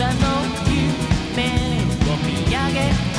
空の夢を見上げ